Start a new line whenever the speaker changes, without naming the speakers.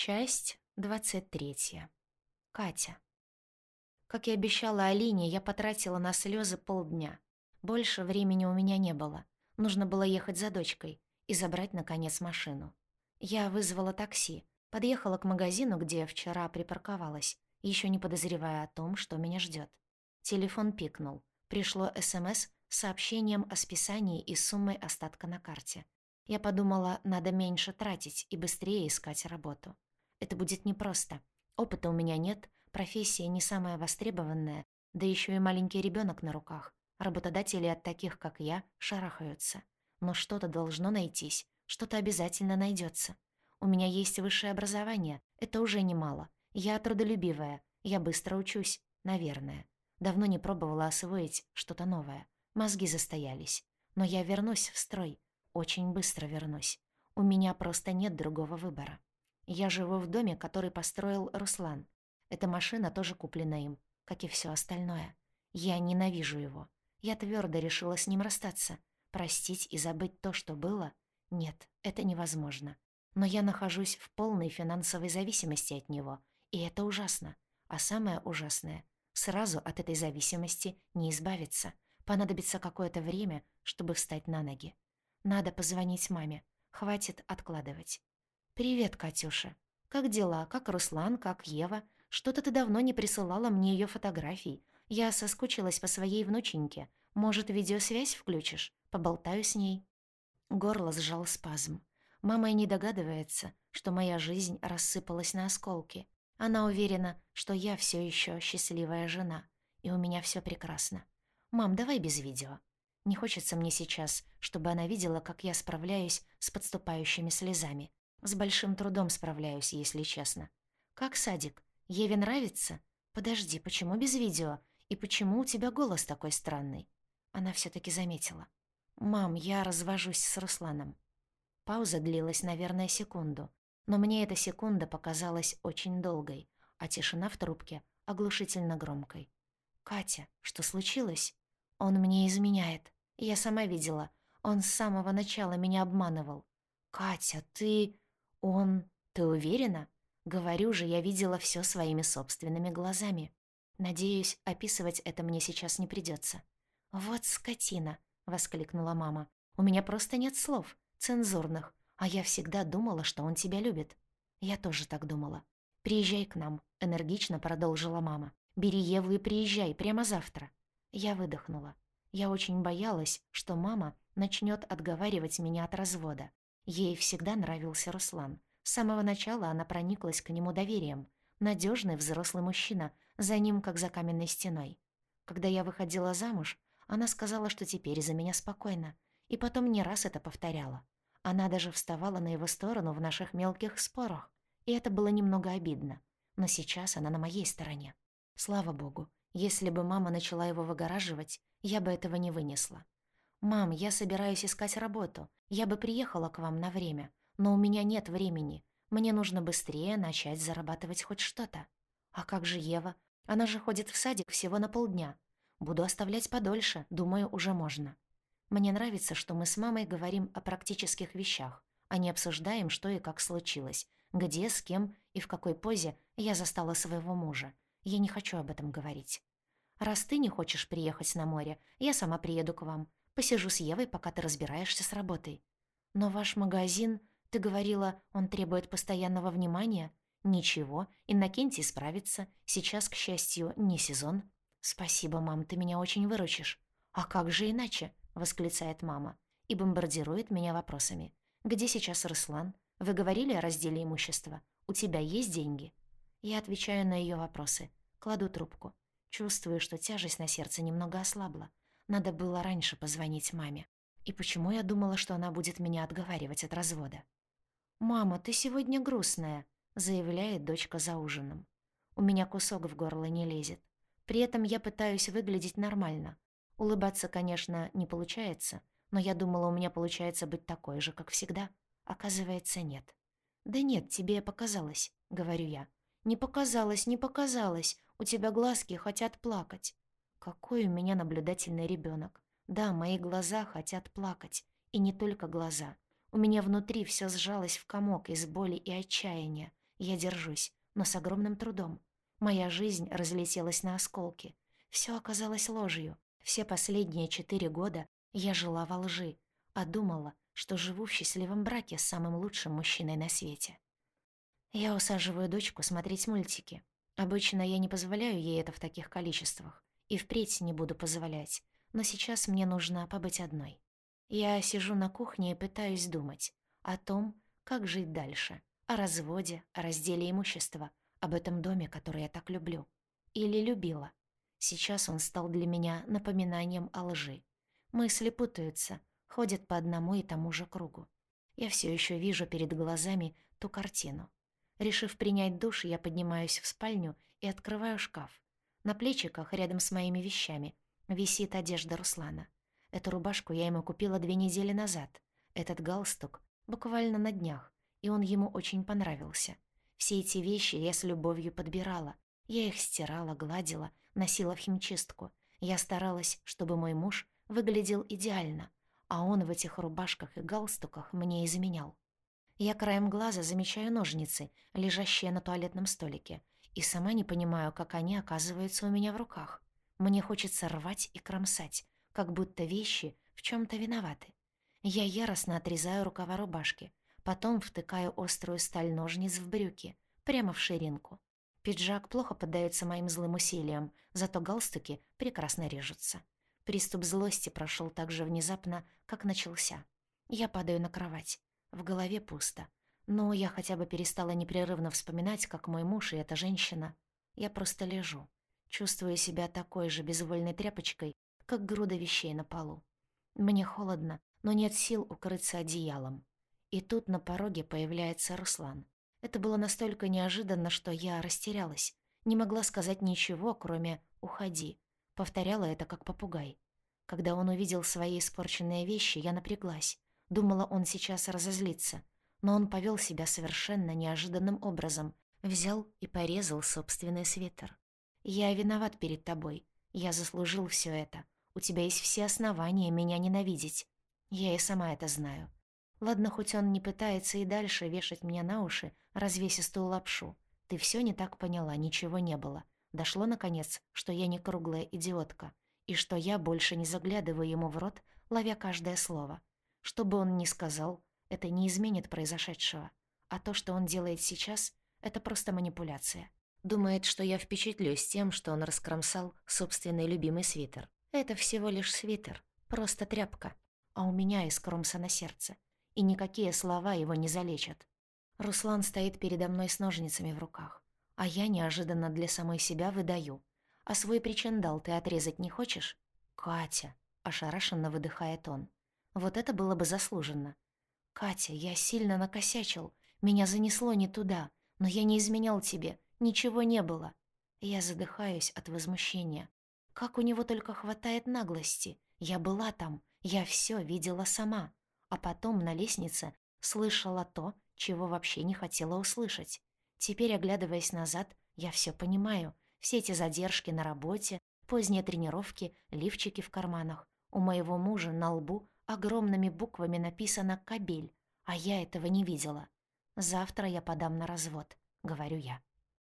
Часть 23. Катя. Как и обещала Алине, я потратила на слезы полдня. Больше времени у меня не было. Нужно было ехать за дочкой и забрать, наконец, машину. Я вызвала такси, подъехала к магазину, где вчера припарковалась, еще не подозревая о том, что меня ждет. Телефон пикнул. Пришло СМС с сообщением о списании и суммой остатка на карте. Я подумала, надо меньше тратить и быстрее искать работу. Это будет непросто. Опыта у меня нет, профессия не самая востребованная, да еще и маленький ребенок на руках. Работодатели от таких, как я, шарахаются. Но что-то должно найтись, что-то обязательно найдется. У меня есть высшее образование, это уже немало. Я трудолюбивая, я быстро учусь, наверное. Давно не пробовала освоить что-то новое. Мозги застоялись. Но я вернусь в строй. Очень быстро вернусь. У меня просто нет другого выбора. Я живу в доме, который построил Руслан. Эта машина тоже куплена им, как и все остальное. Я ненавижу его. Я твердо решила с ним расстаться. Простить и забыть то, что было? Нет, это невозможно. Но я нахожусь в полной финансовой зависимости от него, и это ужасно. А самое ужасное — сразу от этой зависимости не избавиться. Понадобится какое-то время, чтобы встать на ноги. Надо позвонить маме. Хватит откладывать. «Привет, Катюша. Как дела? Как Руслан? Как Ева? Что-то ты давно не присылала мне ее фотографий. Я соскучилась по своей внученьке. Может, видеосвязь включишь? Поболтаю с ней». Горло сжал спазм. Мама и не догадывается, что моя жизнь рассыпалась на осколки. Она уверена, что я все еще счастливая жена, и у меня все прекрасно. «Мам, давай без видео». Не хочется мне сейчас, чтобы она видела, как я справляюсь с подступающими слезами. С большим трудом справляюсь, если честно. Как садик? Еве нравится? Подожди, почему без видео? И почему у тебя голос такой странный? Она все таки заметила. «Мам, я развожусь с Русланом». Пауза длилась, наверное, секунду. Но мне эта секунда показалась очень долгой, а тишина в трубке оглушительно громкой. «Катя, что случилось?» «Он мне изменяет. Я сама видела. Он с самого начала меня обманывал». «Катя, ты...» «Он... Ты уверена?» Говорю же, я видела все своими собственными глазами. Надеюсь, описывать это мне сейчас не придется. «Вот скотина!» — воскликнула мама. «У меня просто нет слов, цензурных, а я всегда думала, что он тебя любит». Я тоже так думала. «Приезжай к нам», — энергично продолжила мама. «Бери Еву и приезжай прямо завтра». Я выдохнула. Я очень боялась, что мама начнет отговаривать меня от развода. Ей всегда нравился Руслан. С самого начала она прониклась к нему доверием. Надежный взрослый мужчина, за ним как за каменной стеной. Когда я выходила замуж, она сказала, что теперь за меня спокойно, и потом не раз это повторяла. Она даже вставала на его сторону в наших мелких спорах, и это было немного обидно. Но сейчас она на моей стороне. Слава богу, если бы мама начала его выгораживать, я бы этого не вынесла. «Мам, я собираюсь искать работу. Я бы приехала к вам на время, но у меня нет времени. Мне нужно быстрее начать зарабатывать хоть что-то. А как же Ева? Она же ходит в садик всего на полдня. Буду оставлять подольше, думаю, уже можно. Мне нравится, что мы с мамой говорим о практических вещах, а не обсуждаем, что и как случилось, где, с кем и в какой позе я застала своего мужа. Я не хочу об этом говорить. Раз ты не хочешь приехать на море, я сама приеду к вам. Посижу с Евой, пока ты разбираешься с работой. Но ваш магазин, ты говорила, он требует постоянного внимания? Ничего, Иннокентий справится. Сейчас, к счастью, не сезон. Спасибо, мам, ты меня очень выручишь. А как же иначе? восклицает мама и бомбардирует меня вопросами. Где сейчас Руслан? Вы говорили о разделе имущества? У тебя есть деньги? Я отвечаю на ее вопросы. Кладу трубку. Чувствую, что тяжесть на сердце немного ослабла. Надо было раньше позвонить маме. И почему я думала, что она будет меня отговаривать от развода? «Мама, ты сегодня грустная», — заявляет дочка за ужином. У меня кусок в горло не лезет. При этом я пытаюсь выглядеть нормально. Улыбаться, конечно, не получается, но я думала, у меня получается быть такой же, как всегда. Оказывается, нет. «Да нет, тебе показалось», — говорю я. «Не показалось, не показалось. У тебя глазки хотят плакать». Какой у меня наблюдательный ребенок. Да, мои глаза хотят плакать. И не только глаза. У меня внутри все сжалось в комок из боли и отчаяния. Я держусь, но с огромным трудом. Моя жизнь разлетелась на осколки. Все оказалось ложью. Все последние четыре года я жила во лжи, а думала, что живу в счастливом браке с самым лучшим мужчиной на свете. Я усаживаю дочку смотреть мультики. Обычно я не позволяю ей это в таких количествах. И впредь не буду позволять. Но сейчас мне нужно побыть одной. Я сижу на кухне и пытаюсь думать о том, как жить дальше, о разводе, о разделе имущества, об этом доме, который я так люблю. Или любила. Сейчас он стал для меня напоминанием о лжи. Мысли путаются, ходят по одному и тому же кругу. Я все еще вижу перед глазами ту картину. Решив принять душ, я поднимаюсь в спальню и открываю шкаф. На плечиках, рядом с моими вещами, висит одежда Руслана. Эту рубашку я ему купила две недели назад. Этот галстук буквально на днях, и он ему очень понравился. Все эти вещи я с любовью подбирала. Я их стирала, гладила, носила в химчистку. Я старалась, чтобы мой муж выглядел идеально, а он в этих рубашках и галстуках мне изменял. Я краем глаза замечаю ножницы, лежащие на туалетном столике, и сама не понимаю, как они оказываются у меня в руках. Мне хочется рвать и кромсать, как будто вещи в чем то виноваты. Я яростно отрезаю рукава рубашки, потом втыкаю острую сталь ножниц в брюки, прямо в ширинку. Пиджак плохо поддается моим злым усилиям, зато галстуки прекрасно режутся. Приступ злости прошел так же внезапно, как начался. Я падаю на кровать. В голове пусто. Но я хотя бы перестала непрерывно вспоминать, как мой муж и эта женщина. Я просто лежу. Чувствую себя такой же безвольной тряпочкой, как груда вещей на полу. Мне холодно, но нет сил укрыться одеялом. И тут на пороге появляется Руслан. Это было настолько неожиданно, что я растерялась. Не могла сказать ничего, кроме «уходи». Повторяла это как попугай. Когда он увидел свои испорченные вещи, я напряглась. Думала, он сейчас разозлится. Но он повел себя совершенно неожиданным образом. Взял и порезал собственный свитер. «Я виноват перед тобой. Я заслужил все это. У тебя есть все основания меня ненавидеть. Я и сама это знаю. Ладно, хоть он не пытается и дальше вешать мне на уши развесистую лапшу. Ты все не так поняла, ничего не было. Дошло, наконец, что я не круглая идиотка, и что я больше не заглядываю ему в рот, ловя каждое слово. Что бы он ни сказал, это не изменит произошедшего. А то, что он делает сейчас, это просто манипуляция. Думает, что я впечатлюсь тем, что он раскромсал собственный любимый свитер. Это всего лишь свитер, просто тряпка. А у меня искромсано сердце. И никакие слова его не залечат. Руслан стоит передо мной с ножницами в руках. А я неожиданно для самой себя выдаю. «А свой причиндал ты отрезать не хочешь?» «Катя», — ошарашенно выдыхает он. «Вот это было бы заслуженно». «Катя, я сильно накосячил. Меня занесло не туда. Но я не изменял тебе. Ничего не было». Я задыхаюсь от возмущения. Как у него только хватает наглости. Я была там. Я все видела сама. А потом на лестнице слышала то, чего вообще не хотела услышать. Теперь, оглядываясь назад, я все понимаю. Все эти задержки на работе, поздние тренировки, лифчики в карманах. У моего мужа на лбу огромными буквами написано «Кабель», а я этого не видела. Завтра я подам на развод, говорю я.